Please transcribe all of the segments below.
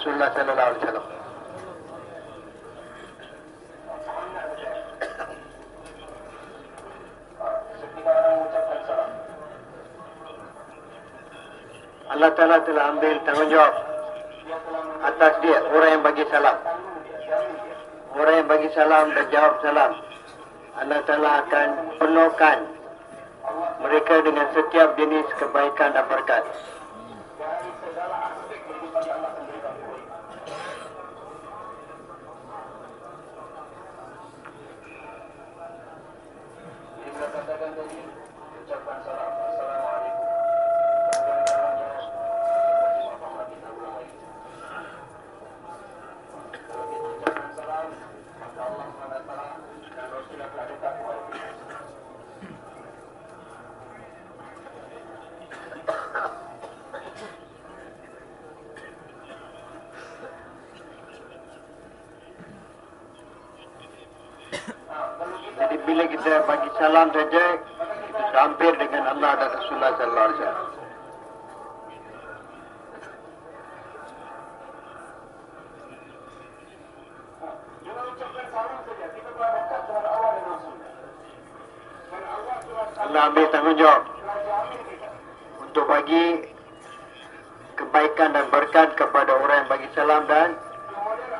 Rasulullah sallallahu alaihi wasallam. Allah Ta'ala telah ambil tanggungjawab atas dia, orang yang bagi salam. Orang yang bagi salam dan jawab salam. Allah Ta'ala akan penuhkan mereka dengan setiap jenis kebaikan dan berkat. Jadi bila kita bagi salam saja, kita hampir dengan Allah dan Rasulullah sallallahu alaihi wasallam. Allah ambil tanggungjawab untuk bagi kebaikan dan berkat kepada orang yang bagi salam dan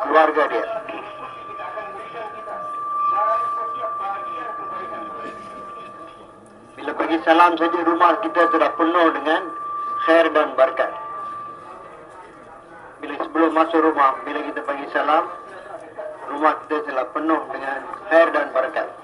keluarga dia. Bila bagi salam saja rumah kita sudah penuh dengan khair dan berkat. Bila sebelum masuk rumah, bila kita bagi salam, rumah kita telah penuh dengan khair dan berkat.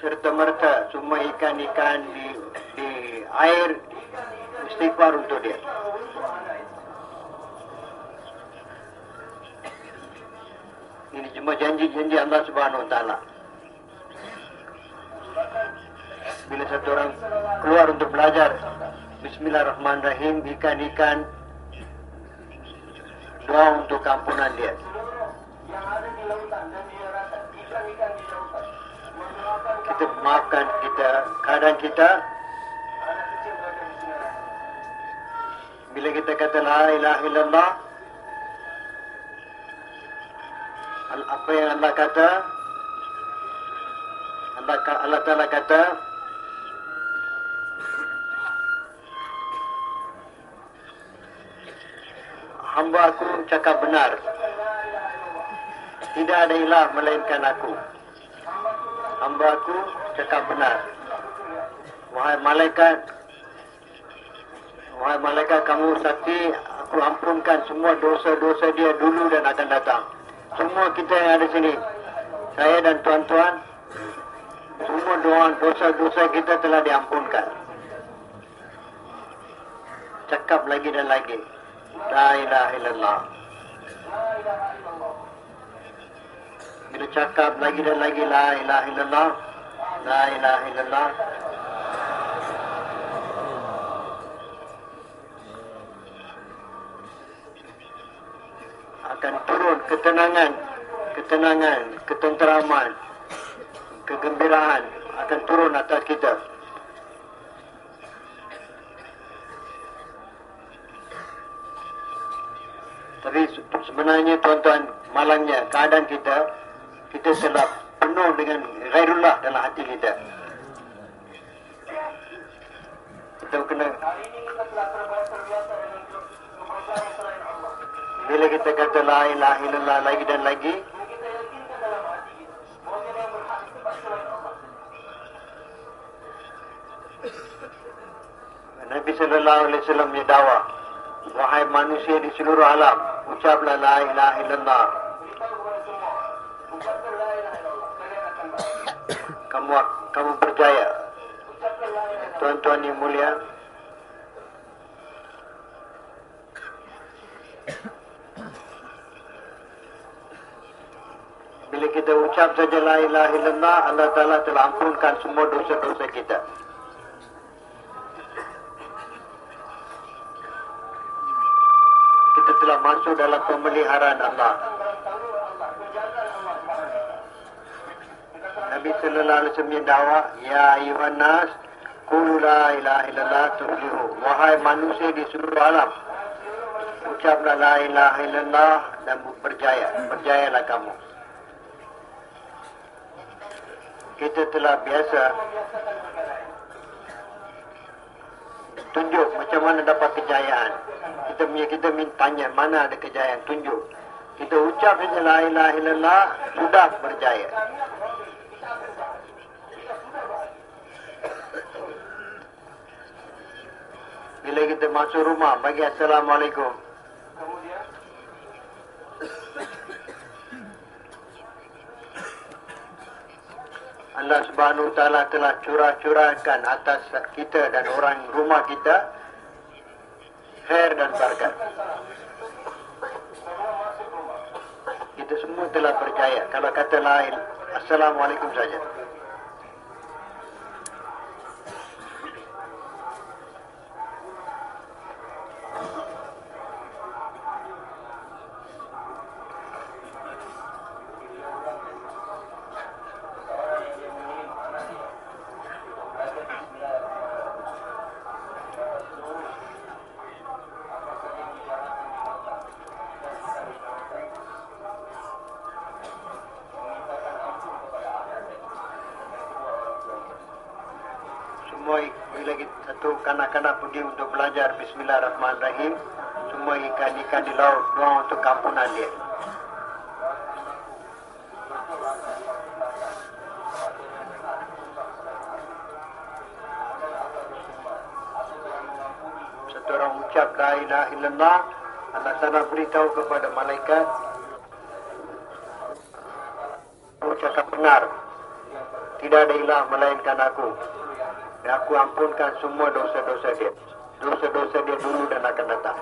Serta merta semua ikan-ikan di, di air istighfar untuk dia. Ini cuma janji-janji Allah Subhanahu Taala. Bila satu orang keluar untuk belajar Bismillahirrahmanirrahim ikan-ikan doa untuk kampunan dia. Kita maafkan kita keadaan kita. Bila kita kata la ilaha illallah al- apa yang Allah kata Allah Allah Taala kata hamba aku cakap benar. Tidak ada ilah melainkan aku hamba aku cakap benar. Wahai malaikat wahai malaikat kamu saksi aku ampunkan semua dosa-dosa dia dulu dan akan datang. Semua kita yang ada sini saya dan tuan-tuan semua doa dosa-dosa kita telah diampunkan. Cakap lagi dan lagi la ilaha illallah bila cakap lagi dan lagi la ilaha illallah la ilaha illallah. Akan turun ketenangan ketenangan ketenteraman kegembiraan akan turun atas kita. Tapi se- sebenarnya tuan-tuan malangnya keadaan kita kita telah penuh dengan ghairullah dalam hati kita. Kita kena bila kita kata la ilaha illallah lagi dan lagi Nabi sallallahu alaihi wasallam punya dakwah wahai manusia di seluruh alam ucaplah la ilaha illallah Kamu kamu percaya? Tuan-tuan yang mulia, Bila kita ucap saja la ilaha illallah, Allah Ta'ala telah ampunkan semua dosa-dosa kita. Kita telah masuk dalam pemeliharaan Allah. Wasallam yang dakwah, ya ayuhan nas, qulu la ilaha illallah tuflihu. Wahai manusia di seluruh alam, ucaplah la ilaha illallah dan berjaya. Berjayalah kamu. kita telah biasa tunjuk macam mana dapat kejayaan. Kita punya kita minta tanya mana ada kejayaan tunjuk. Kita ucap saja la ilaha illallah sudah berjaya. Bila kita masuk rumah bagi assalamualaikum. Allah Subhanahu Taala telah curah-curahkan atas kita dan orang rumah kita khair dan berkat. Kita semua telah percaya kalau kata lain Assalamualaikum saja. semua bila kita satu kanak-kanak pergi untuk belajar Bismillahirrahmanirrahim. Semua ikan-ikan di laut doa untuk kampunan dia satu orang ucap la ilaha illallah. Allah Ta'ala beritahu kepada malaikat. Aku cakap benar. Tidak ada ilah melainkan aku. Dan aku ampunkan semua dosa-dosa dia. Dosa-dosa dia dulu dan akan datang.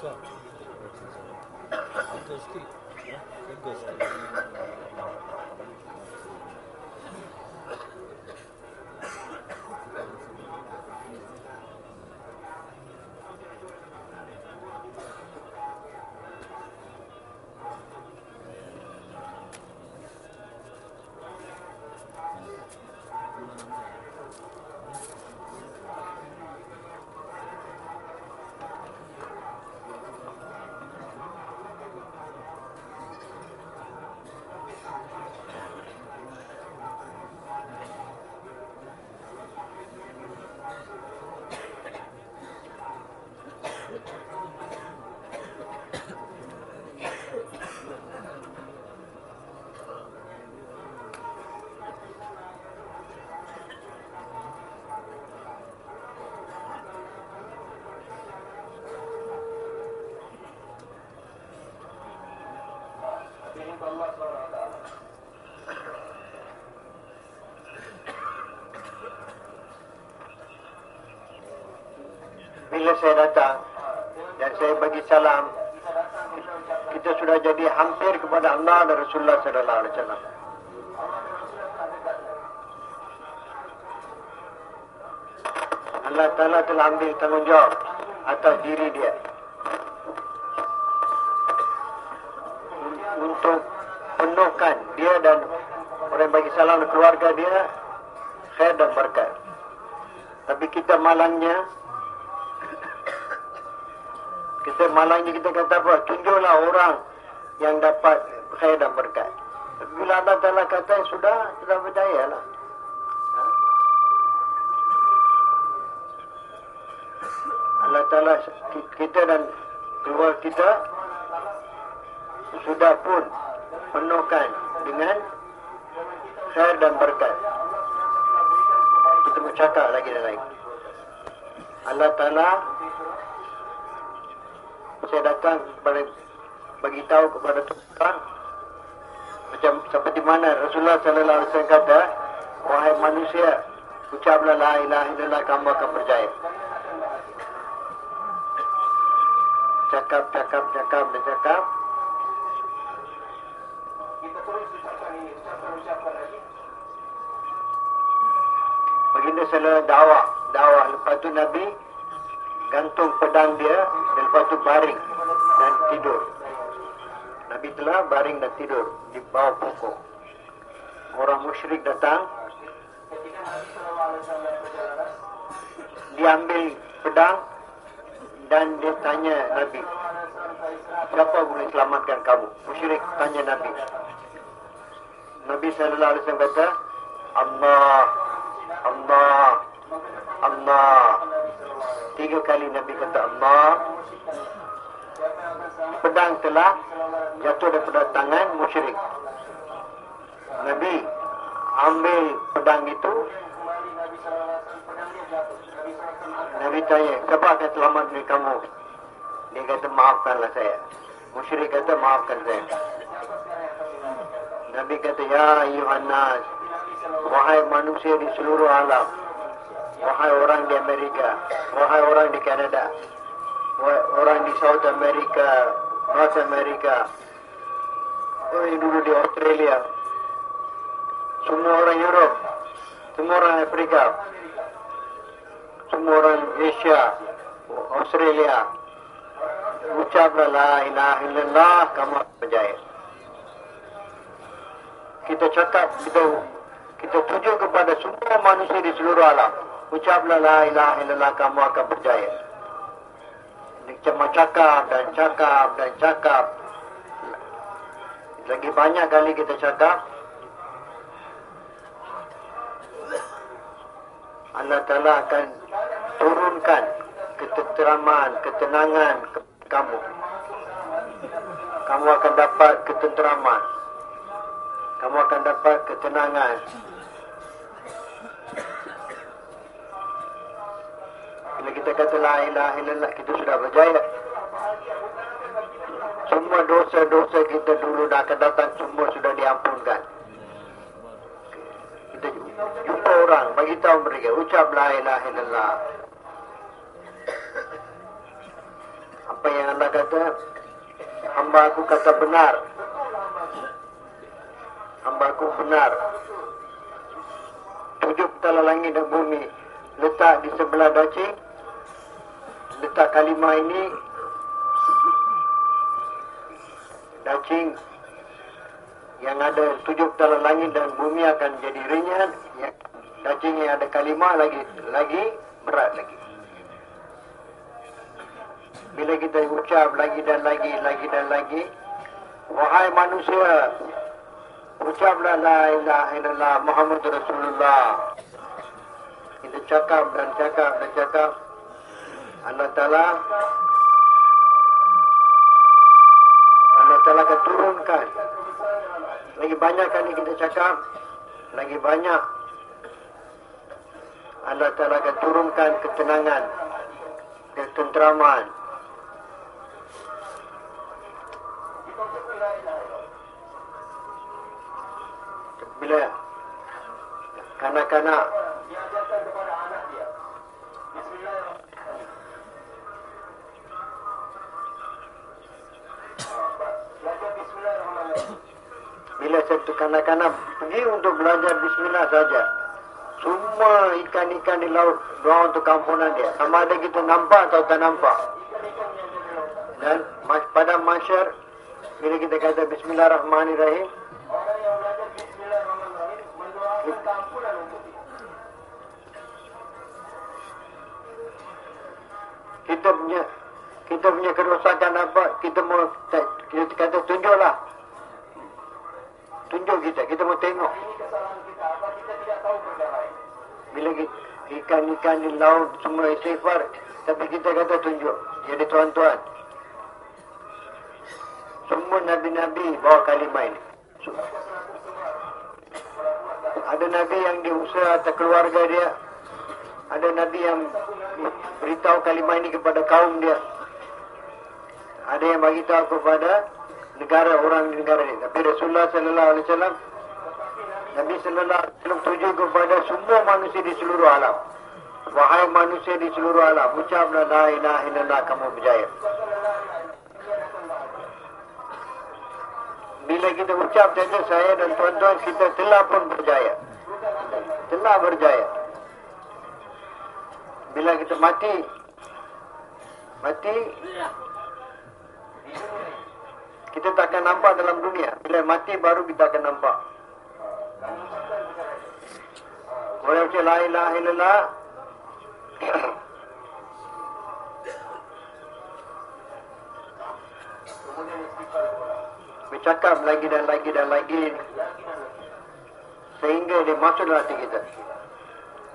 Go. It goes deep. It goes deep. Saya datang dan saya bagi salam, kita sudah jadi hampir kepada Allah dan Rasulullah sallallahu alaihi wasallam. Allah Ta'ala telah ambil tanggungjawab atas diri dia untuk penuhkan dia dan orang yang bagi salam keluarga dia khair dan berkat. Tapi kita malangnya kita malangnya kita kata apa? Tunjuklah orang yang dapat khair dan berkat. Bila Allah Ta'ala kata sudah, sudah percayalah. Ha? Allah Ta'ala kita dan keluar kita sudah pun penuhkan dengan khair dan berkat. Kita bercakap lagi dan lagi. Allah Ta'ala saya datang kepada bagi tahu kepada tuan macam seperti mana Rasulullah sallallahu alaihi wasallam kata wahai manusia ucaplah la ilaha illallah kamu akan percaya cakap cakap cakap dan cakap. Baginda selalu dakwah dakwah lepas tu Nabi gantung pedang dia dan lepas tu baring dan tidur. Nabi telah baring dan tidur di bawah pokok. Orang musyrik datang. Dia ambil pedang dan dia tanya Nabi. Siapa boleh selamatkan kamu? Musyrik tanya Nabi. Nabi sallallahu alaihi wasallam kata, Allah, Allah, Allah. Tiga kali Nabi kata Allah. Pedang telah jatuh daripada tangan musyrik. Nabi ambil pedang itu. Nabi tanya, siapa akan selamat dari kamu? Dia kata, maafkanlah saya. Musyrik kata, maafkan saya. Nabi kata, Ya Yuhannas, wahai manusia di seluruh alam, wahai orang di Amerika, wahai orang di Kanada, wahai orang di South America, North America, orang dulu di Australia, semua orang Europe, semua orang Afrika, semua orang Asia, Australia, ucaplah la ilaha illallah kamu berjaya. Kita cakap, kita kita tuju kepada semua manusia di seluruh alam. Ucaplah la ilaha illallah kamu akan berjaya. Cuma cakap dan cakap dan cakap. Lagi banyak kali kita cakap. Allah Ta'ala akan turunkan ketenteraman, ketenangan kepada kamu. Kamu akan dapat ketenteraman. Kamu akan dapat ketenangan. Kata la ilaha illallah, kita sudah berjaya. Semua dosa-dosa kita dulu dah akan semua sudah diampunkan. Kita jumpa orang, bagi tahu mereka, ucap la ilaha illallah. Apa yang Allah kata? Hamba aku kata benar. Hamba aku benar. Tujuh petala langit dan bumi letak di sebelah dacing. Letak kalimah ini dacing yang ada tujuh petala langit dan bumi akan jadi. Ya, dacing yang ada kalimah lagi lagi berat lagi. Bila kita ucap lagi dan lagi, lagi dan lagi, wahai manusia, ucaplah la ilaha illallah Muhammad Rasulullah. Kita cakap dan cakap dan cakap. Allah Ta'ala Allah Ta'ala akan turunkan. Lagi banyak kali kita cakap lagi banyak Allah Ta'ala akan turunkan ketenangan ketenteraman bila kanak-kanak bila satu kanak-kanak pergi untuk belajar bismillah saja. Semua ikan-ikan di laut doa untuk kampunan dia sama ada kita nampak atau tak nampak. Dan pada masyar bila kita kata bismillahirrahmanirrahim kita punya kita punya kerosakan apa kita mau kita kata tunjuklah tunjuk kita kita mau tengok. Bila ikan-ikan di laut semua istighfar tapi kita kata tunjuk. Jadi tuan-tuan semua nabi-nabi bawa kalimah ini. Ada nabi yang diusaha atas keluarga dia. Ada nabi yang beritahu kalimah ini kepada kaum dia. Ada yang bagi tahu kepada negara orang di negara ini. Tapi Rasulullah sallallahu alaihi wasallam Nabi sallallahu alaihi wasallam tuju kepada semua manusia di seluruh alam. Wahai manusia di seluruh alam ucaplah la ilaha illallah kamu berjaya. Bila kita ucap saja saya dan tuan-tuan kita telah pun berjaya. Telah berjaya. Bila kita mati mati kita tak akan nampak dalam dunia. Bila mati baru kita akan nampak. Orang ucap la ilaha illallah. Bercakap lagi dan lagi dan lagi. Sehingga dia masuk dalam hati kita.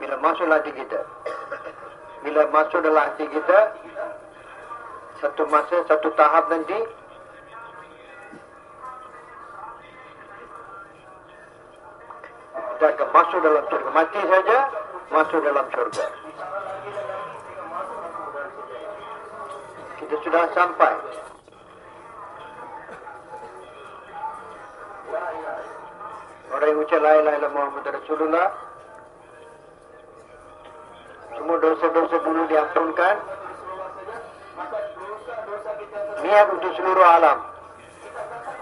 Bila masuk dalam hati kita bila masuk dalam hati kita satu masa satu tahap nanti akan masuk dalam surga mati saja masuk dalam surga kita sudah sampai. Orang yang ucap la ilaha illallah Muhammad Rasulullah. Semua dosa-dosa dulu diampunkan. Niat untuk seluruh alam.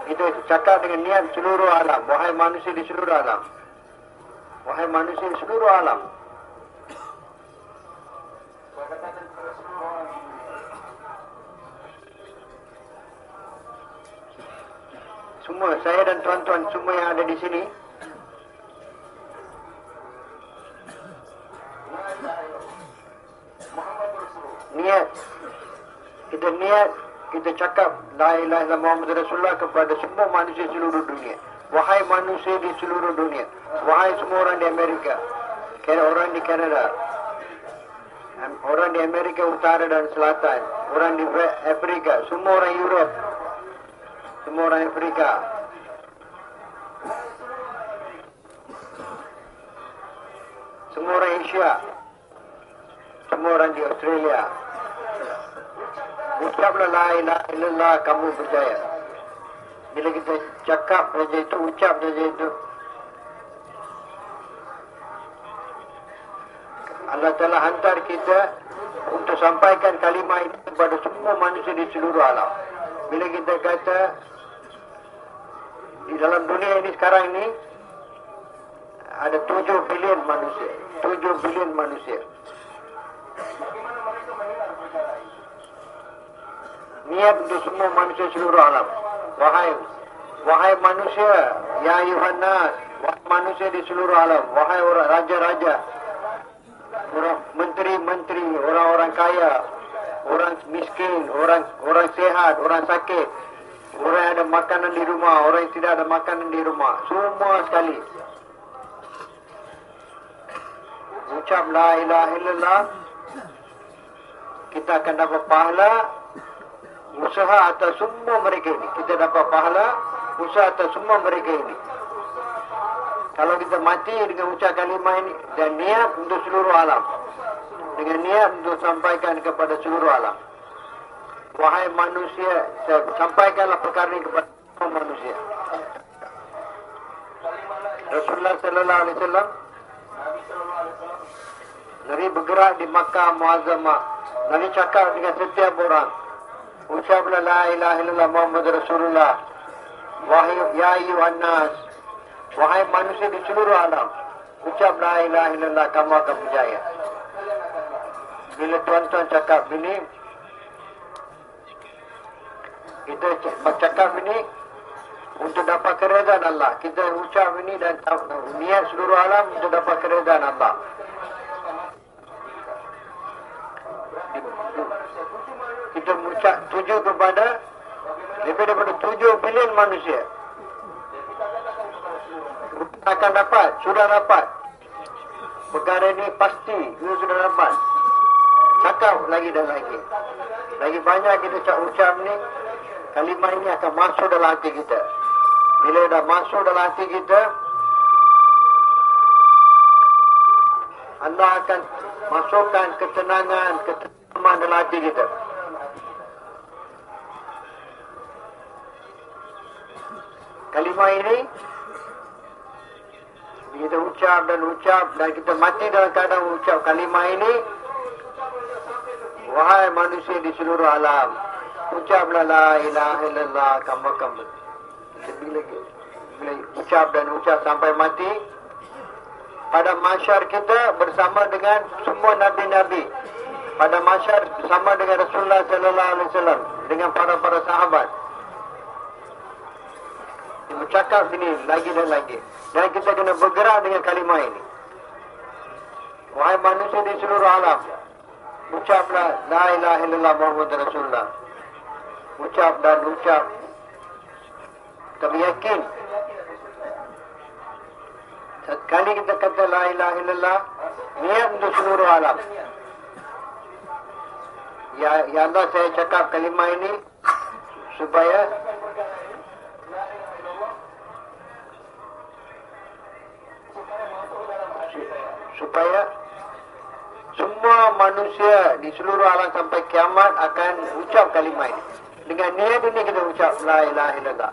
Kita cakap dengan niat seluruh alam. Wahai manusia di seluruh alam wahai manusia di seluruh alam. Semua saya dan tuan-tuan semua yang ada di sini. Niat. Kita niat kita cakap la ilaha illallah Muhammad Rasulullah kepada semua manusia seluruh dunia wahai manusia di seluruh dunia wahai semua orang di Amerika orang di Kanada orang di Amerika Utara dan Selatan orang di Afrika semua orang Europe semua orang Afrika. Semua orang Asia semua orang di Australia. Ucaplah la ilaha illallah kamu berjaya bila kita cakap saja itu ucap saja itu Allah telah hantar kita untuk sampaikan kalimah ini kepada semua manusia di seluruh alam. Bila kita kata di dalam dunia ini sekarang ini ada 7 bilion manusia. 7 bilion manusia. Niat untuk semua manusia seluruh alam. Wahai wahai manusia, ya Yohanes, wahai manusia di seluruh alam, wahai orang raja-raja, orang menteri-menteri, orang-orang kaya, orang miskin, orang orang sehat, orang sakit, orang yang ada makanan di rumah, orang yang tidak ada makanan di rumah, semua sekali. Ucap la ilaha illallah kita akan dapat pahala usaha atas semua mereka ini. Kita dapat pahala usaha atas semua mereka ini. Kalau kita mati dengan ucap kalimah ini dan niat untuk seluruh alam. Dengan niat untuk sampaikan kepada seluruh alam. Wahai manusia, sampaikanlah perkara ini kepada semua manusia. Rasulullah sallallahu alaihi wasallam Nabi bergerak di Makkah Muazzamah. Nabi cakap dengan setiap orang. Ucaplah la ilaha illallah Muhammad Rasulullah. Wahai ya ayyuhan nas. Wahai manusia di seluruh alam. Ucap la ilaha illallah kamu akan berjaya. Bila tuan-tuan cakap ini kita bercakap ini untuk dapat keredaan Allah. Kita ucap ini dan niat seluruh alam untuk dapat keredaan Allah. Tuju kepada lebih daripada tujuh bilion manusia. Akan dapat, sudah dapat. Perkara ini pasti, kita sudah dapat. Cakap lagi dan lagi. Lagi banyak kita ucap-ucap ni, kalimah ini akan masuk dalam hati kita. Bila dah masuk dalam hati kita, Allah akan masukkan ketenangan, ketenangan dalam hati kita. Kalimah ini kita ucap dan ucap dan kita mati dalam keadaan ucap kalimah ini wahai manusia di seluruh alam ucaplah la ilaha illallah kamu kamu bila, bila ucap dan ucap sampai mati pada masyar kita bersama dengan semua nabi-nabi. Pada masyar bersama dengan Rasulullah sallallahu alaihi wasallam dengan para-para sahabat bercakap ini lagi dan lagi. Dan kita kena bergerak dengan kalimah ini. Wahai manusia di seluruh alam. Ucaplah La ilaha illallah Muhammad Rasulullah. Ucap dan ucap. Kami yakin. Sekali kita kata La ilaha illallah. Niat untuk seluruh alam. Ya, ya Allah saya cakap kalimah ini. Supaya manusia di seluruh alam sampai kiamat akan ucap kalimah ini. Dengan niat ini kita ucap la ilaha illallah.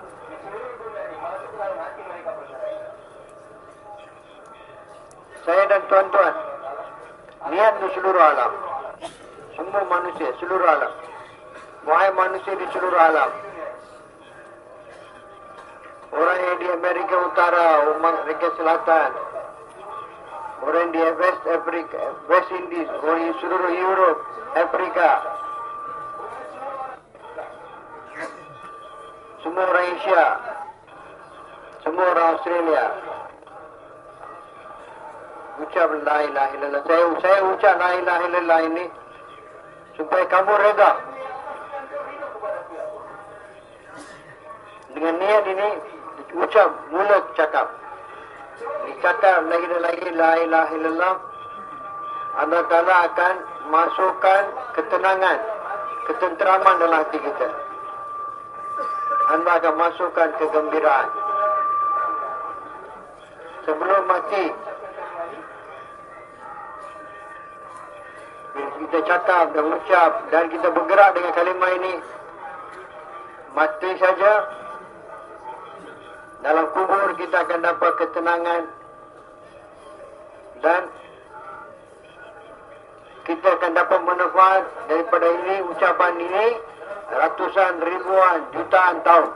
Saya dan tuan-tuan, niat di seluruh alam. Semua manusia, seluruh alam. Wahai manusia di seluruh alam. Orang yang di Amerika Utara, Amerika Selatan, orang di West Africa, West Indies, orang di seluruh Europe, Afrika. Semua orang Asia. Semua orang Australia. Ucap la ilaha illallah. Saya, saya ucap la ilaha illallah ini supaya kamu reda. Dengan niat ini, ucap mulut cakap dicakap lagi dan lagi la ilaha illallah. Allah akan masukkan ketenangan ketenteraman dalam hati kita. Anda akan masukkan kegembiraan. Sebelum mati kita cakap dan ucap dan kita bergerak dengan kalimah ini mati saja dalam kubur kita akan dapat ketenangan dan kita akan dapat manfaat daripada ini, ucapan ini, ratusan, ribuan, jutaan tahun.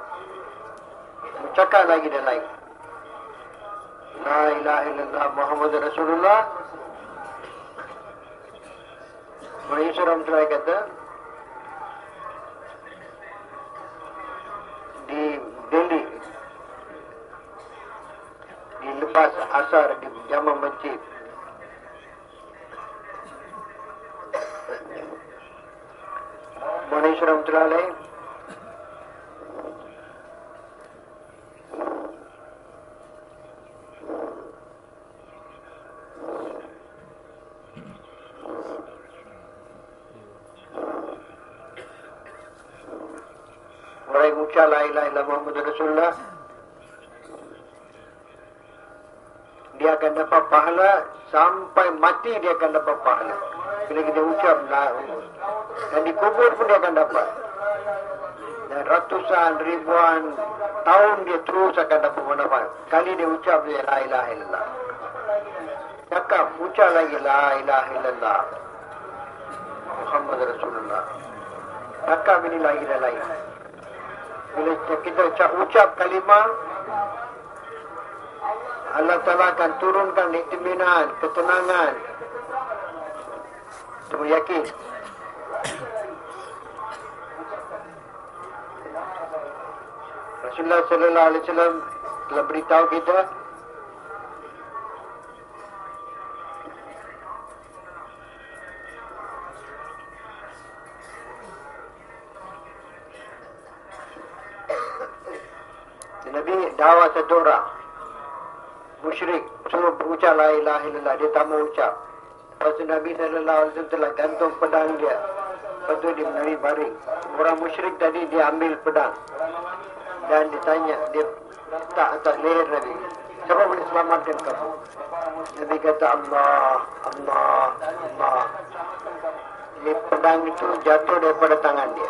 Cakap lagi dan lagi. La ilaha illallah Muhammad Rasulullah. Malaysia Rahmatullahi kata, di Delhi, lepas asar di zaman masjid, Rahmatullahi Orang yang ucap la ilaha illallah Muhammad Rasulullah dia akan dapat pahala sampai mati dia akan dapat pahala. Bila kita ucap la dan dikubur pun dia akan dapat. Dan ratusan ribuan tahun dia terus akan dapat manfaat. Kali dia ucap dia la ilaha illallah. Cakap ucap lagi la ilaha illallah. Muhammad Rasulullah. Cakap ini lagi dan lagi. Bila kita ucap kalimah Allah Ta'ala akan turunkan itiminan, ketenangan. Itu yakin. Rasulullah Sallallahu Alaihi Wasallam telah beritahu kita dakwah satu orang musyrik. Suruh ucap la ilaha illallah. Dia tak mau ucap. Lepas tu Nabi wasallam telah gantung pedang dia. Lepas tu dia menari baring. Orang musyrik tadi dia ambil pedang. Dan ditanya dia tak atas leher Nabi. Siapa boleh selamatkan kamu? Nabi kata Allah Allah Allah. Ini pedang itu jatuh daripada tangan dia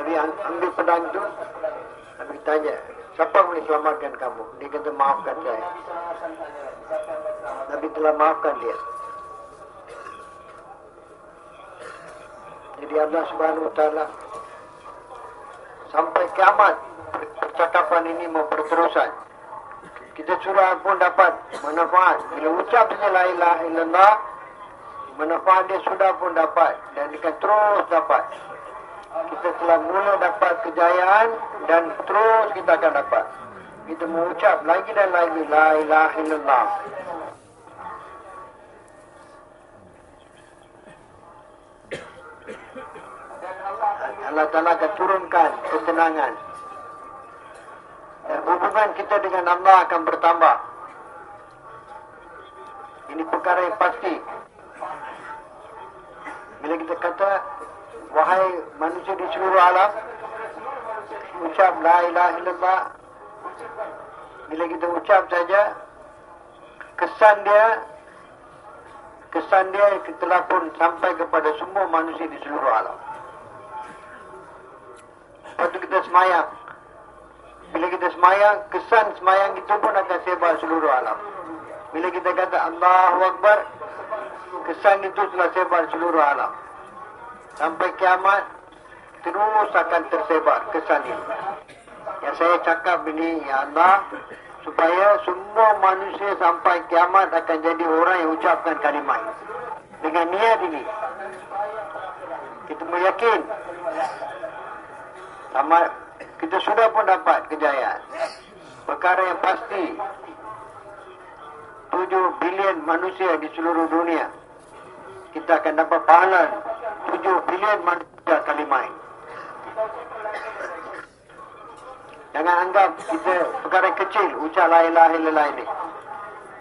Nabi ambil pedang itu Nabi tanya Siapa boleh selamatkan kata maafkan saya. Nabi telah maafkan dia. Jadi Allah subhanahu wa ta'ala Sampai kiamat Percakapan ini berterusan Kita surah pun dapat Manfaat. Bila ucap saja la ilaha illallah Manfaat dia sudah pun dapat Dan dia akan terus dapat. Kita telah mula dapat kejayaan dan terus kita akan dapat. Kita mengucap lagi dan lagi la ilaha illallah. Allah Ta'ala akan turunkan ketenangan. Dan hubungan kita dengan Allah akan bertambah. Ini perkara yang pasti. Bila kita kata wahai manusia di seluruh alam ucap la ilaha illallah bila kita ucap saja kesan dia kesan dia telah pun sampai kepada semua manusia di seluruh alam. Lepas tu kita semayang. Bila kita semayang kesan semayang itu pun akan sebar seluruh alam. Bila kita kata Allahu Akbar kesan itu telah sebar seluruh alam. Sampai kiamat terus akan tersebar kesan ini. Yang saya cakap ini, Ya Allah, supaya semua manusia sampai kiamat akan jadi orang yang ucapkan kalimat. Dengan niat ini. Kita meyakin. Sama, kita sudah pun dapat kejayaan. Perkara yang pasti. 7 bilion manusia di seluruh dunia. Kita akan dapat pahala 7 bilion manusia kalimah ini. Jangan anggap kita perkara kecil ucap la ilaha illallah ini.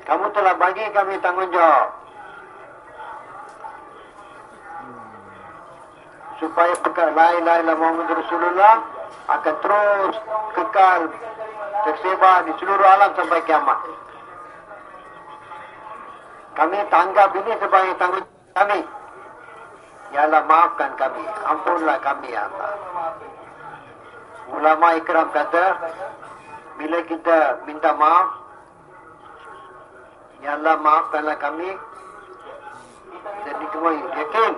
Kamu telah bagi kami tanggungjawab. Supaya perkara la ilaha illallah Muhammad Rasulullah akan terus kekal tersebar di seluruh alam sampai kiamat. Kami tanggap ini sebagai tanggungjawab kami. Ya Allah maafkan kami. Ampunlah kami ya Allah. Ulama ikram kata bila kita minta maaf, Ya Allah maafkanlah kami. Jadi kami yakin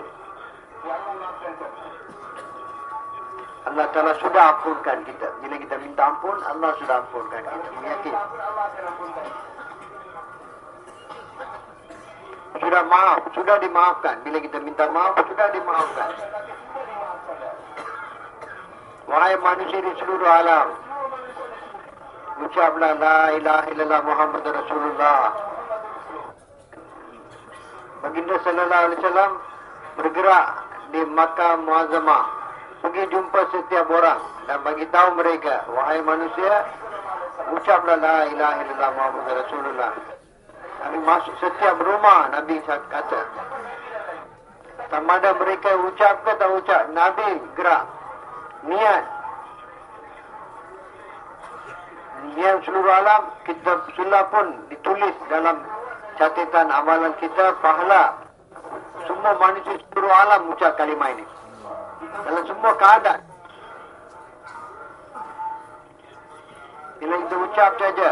Allah Ta'ala sudah ampunkan kita. Bila kita minta ampun, Allah sudah ampunkan kita. Yakin. Sudah maaf, sudah dimaafkan. Bila kita minta maaf, sudah dimaafkan. Wahai manusia di seluruh alam, ucaplah la ilaha illallah Muhammad Rasulullah. Baginda sallallahu alaihi wasallam bergerak di Makkah Muazzamah pergi jumpa setiap orang dan bagi tahu mereka wahai manusia ucaplah la ilaha illallah Muhammad Rasulullah. Kami masuk setiap rumah Nabi kata sama ada mereka ucap ke tak ucap Nabi gerak niat. Niat seluruh alam kita sunnah pun ditulis dalam catatan amalan kita pahala. Semua manusia seluruh alam ucap kalimah ini. Dalam semua keadaan. Bila kita ucap saja.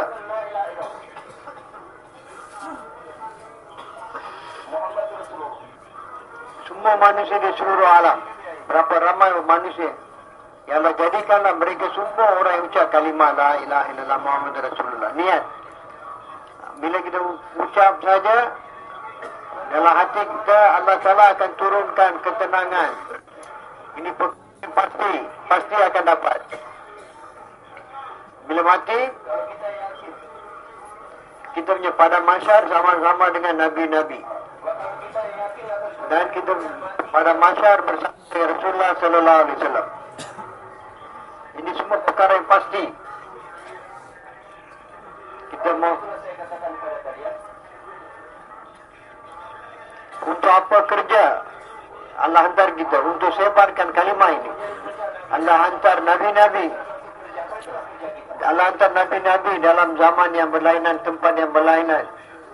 Semua manusia di seluruh alam. Berapa ramai manusia Ya Allah jadikanlah mereka semua orang yang ucap kalimah la ilaha illallah Muhammad Rasulullah. Niat. Bila kita ucap saja dalam hati kita Allah Taala akan turunkan ketenangan. Ini pasti pasti akan dapat. Bila mati kita punya pada masyar sama-sama dengan nabi-nabi. Dan kita pada masyar bersama Rasulullah sallallahu alaihi wasallam ini semua perkara yang pasti. Kita mau untuk apa kerja? Allah hantar kita. Untuk sebarkan kalimah ini. Allah hantar nabi-nabi. Allah hantar nabi-nabi dalam zaman yang berlainan tempat yang berlainan.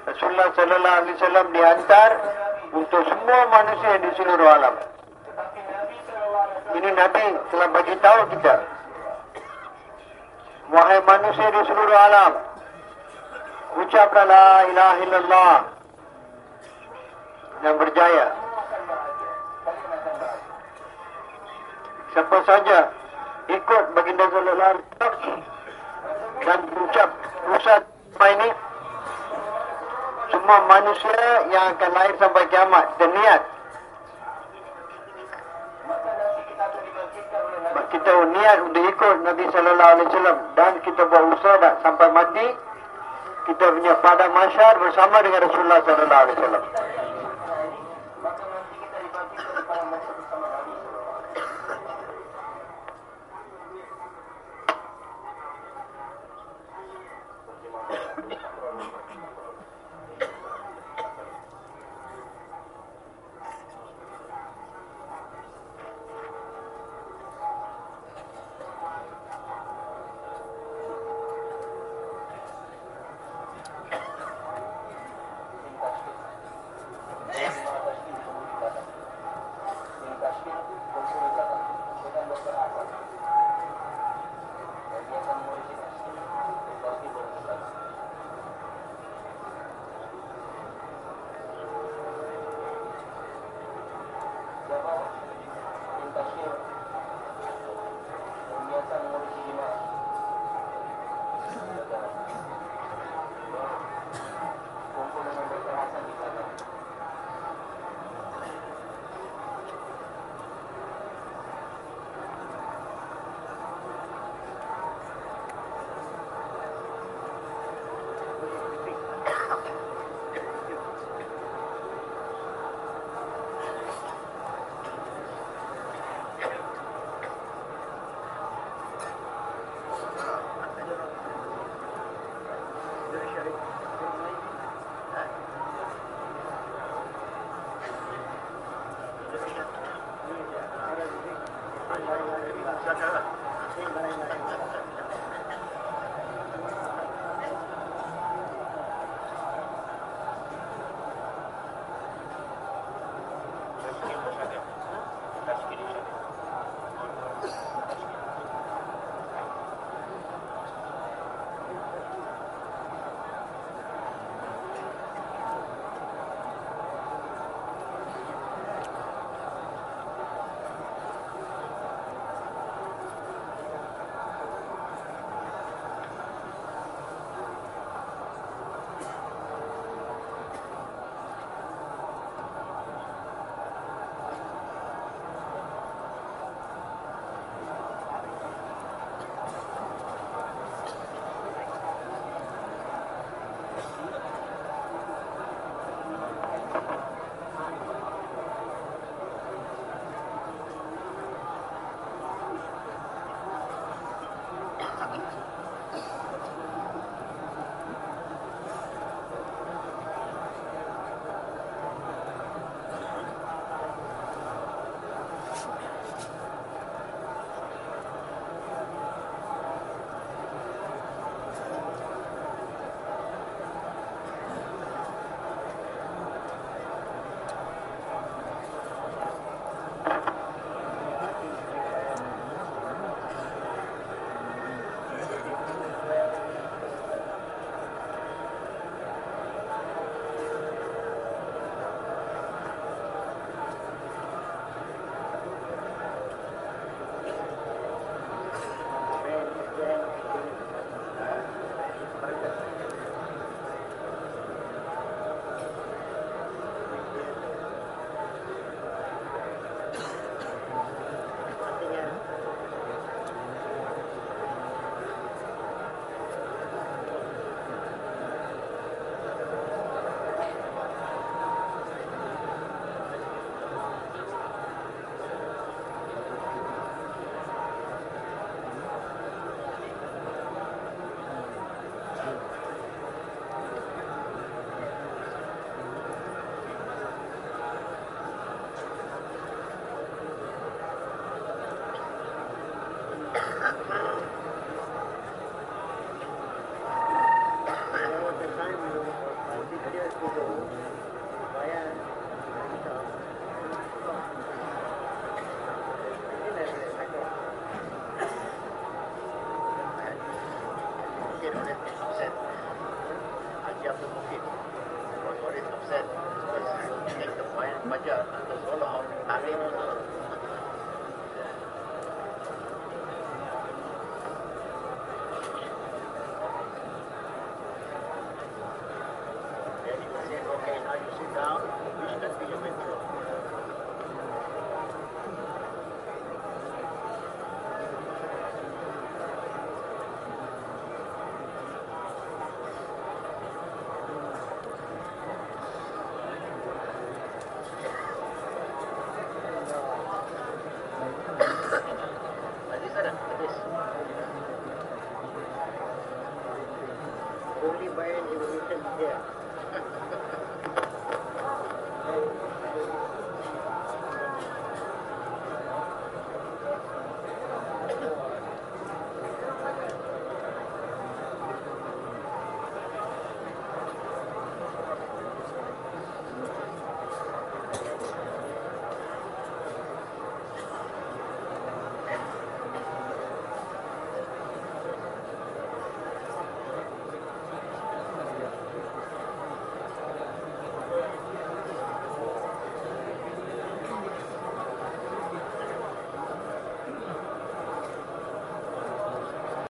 Rasulullah sallallahu alaihi wasallam dihantar untuk semua manusia di seluruh alam. Ini nabi telah bagi tahu kita wahai manusia di seluruh alam ucaplah la ilaha illallah yang berjaya. Siapa saja ikut baginda sallallahu alaihi wasallam dan berucap pusat ini semua manusia yang akan lahir sampai kiamat dan niat kita niat untuk ikut Nabi sallallahu alaihi wasallam dan kita buat usaha dan sampai mati kita punya pada masyar bersama dengan Rasulullah sallallahu alaihi wasallam.